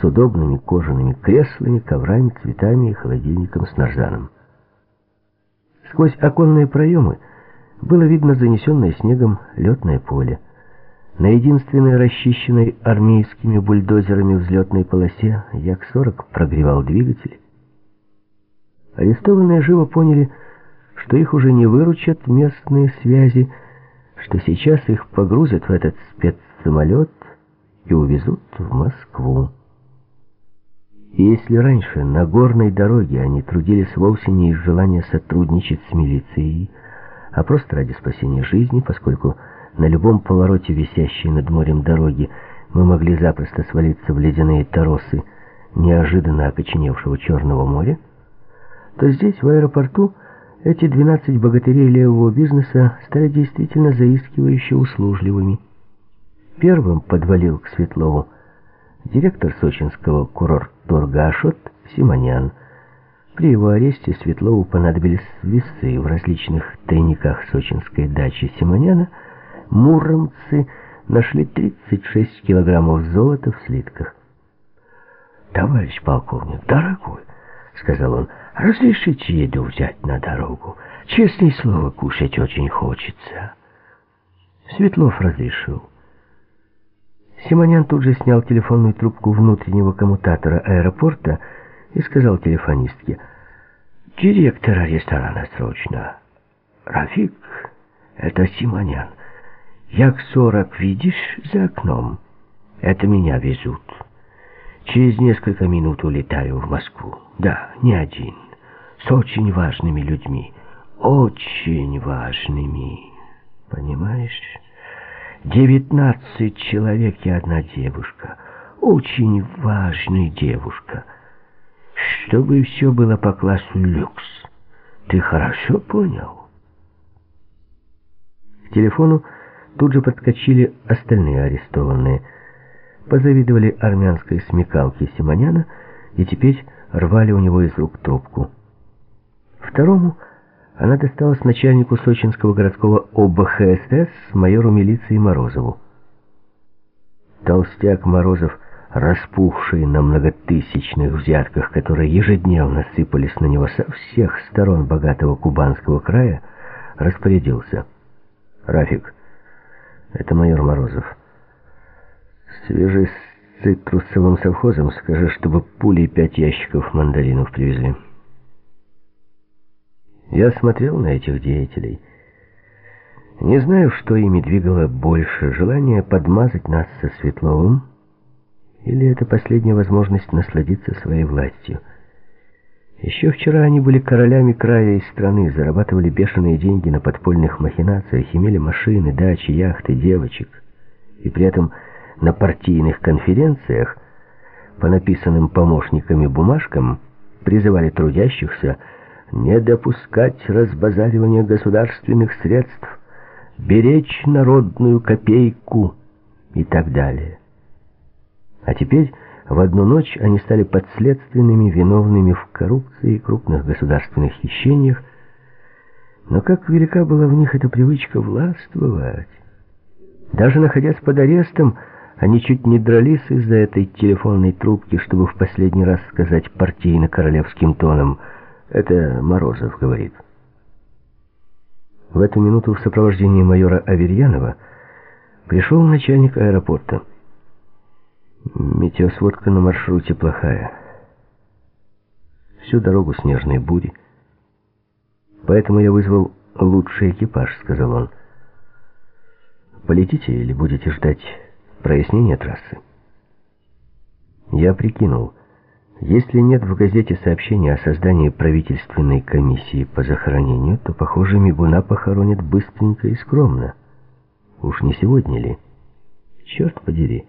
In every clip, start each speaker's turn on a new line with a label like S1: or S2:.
S1: с удобными кожаными креслами, коврами, цветами и холодильником с нарзаном. Сквозь оконные проемы было видно занесенное снегом летное поле. На единственной расчищенной армейскими бульдозерами взлетной полосе Як-40 прогревал двигатель. Арестованные живо поняли, что их уже не выручат местные связи, что сейчас их погрузят в этот спецсамолет и увезут в Москву. Если раньше на горной дороге они трудились вовсе не из желания сотрудничать с милицией, а просто ради спасения жизни, поскольку на любом повороте висящей над морем дороги мы могли запросто свалиться в ледяные торосы неожиданно окоченевшего Черного моря, то здесь, в аэропорту, эти 12 богатырей левого бизнеса стали действительно заискивающе услужливыми. Первым подвалил к Светлову директор сочинского курорт-торга Ашот Симонян. При его аресте Светлову понадобились весы в различных тайниках сочинской дачи Симоняна. Муромцы нашли 36 килограммов золота в слитках. «Товарищ полковник, дорогой!» — сказал он. «Разрешите еду взять на дорогу? Честное слово, кушать очень хочется». Светлов разрешил. Симонян тут же снял телефонную трубку внутреннего коммутатора аэропорта и сказал телефонистке, «Директора ресторана срочно». «Рафик, это Симонян. Як-40 видишь за окном? Это меня везут». Через несколько минут улетаю в Москву. Да, не один. С очень важными людьми. Очень важными. Понимаешь? Девятнадцать человек и одна девушка. Очень важная девушка. Чтобы все было по классу люкс. Ты хорошо понял? К телефону тут же подскочили остальные арестованные – позавидовали армянской смекалке Симоняна и теперь рвали у него из рук трубку. Второму она досталась начальнику сочинского городского ОБХСС майору милиции Морозову. Толстяк Морозов, распухший на многотысячных взятках, которые ежедневно сыпались на него со всех сторон богатого кубанского края, распорядился. «Рафик, это майор Морозов». Свяжись с цитрусовым совхозом, скажи, чтобы пули и пять ящиков мандаринов привезли. Я смотрел на этих деятелей. Не знаю, что ими двигало больше, желание подмазать нас со Светловым, или это последняя возможность насладиться своей властью. Еще вчера они были королями края и страны, зарабатывали бешеные деньги на подпольных махинациях, имели машины, дачи, яхты, девочек, и при этом на партийных конференциях по написанным помощниками бумажкам призывали трудящихся не допускать разбазаривания государственных средств, беречь народную копейку и так далее. А теперь в одну ночь они стали подследственными, виновными в коррупции и крупных государственных хищениях, но как велика была в них эта привычка властвовать. Даже находясь под арестом, они чуть не дрались из-за этой телефонной трубки, чтобы в последний раз сказать партийно-королевским тоном «Это Морозов говорит». В эту минуту в сопровождении майора Аверьянова пришел начальник аэропорта. Метеосводка на маршруте плохая. Всю дорогу снежные бури. Поэтому я вызвал лучший экипаж, сказал он. Полетите или будете ждать прояснение трассы. Я прикинул, если нет в газете сообщения о создании правительственной комиссии по захоронению, то, похоже, Мигуна похоронят быстренько и скромно. Уж не сегодня ли? Черт подери.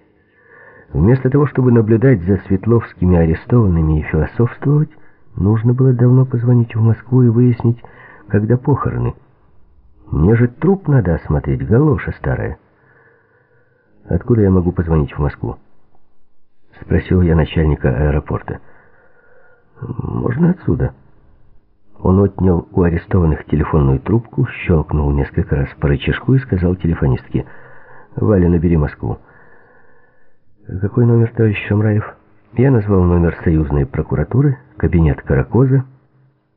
S1: Вместо того, чтобы наблюдать за Светловскими арестованными и философствовать, нужно было давно позвонить в Москву и выяснить, когда похороны. Мне же труп надо осмотреть, галоша старая. Откуда я могу позвонить в Москву? Спросил я начальника аэропорта. Можно отсюда. Он отнял у арестованных телефонную трубку, щелкнул несколько раз по рычажку и сказал телефонистке. «Валя, набери Москву». «Какой номер, товарищ Шамраев?» Я назвал номер союзной прокуратуры, кабинет Каракоза,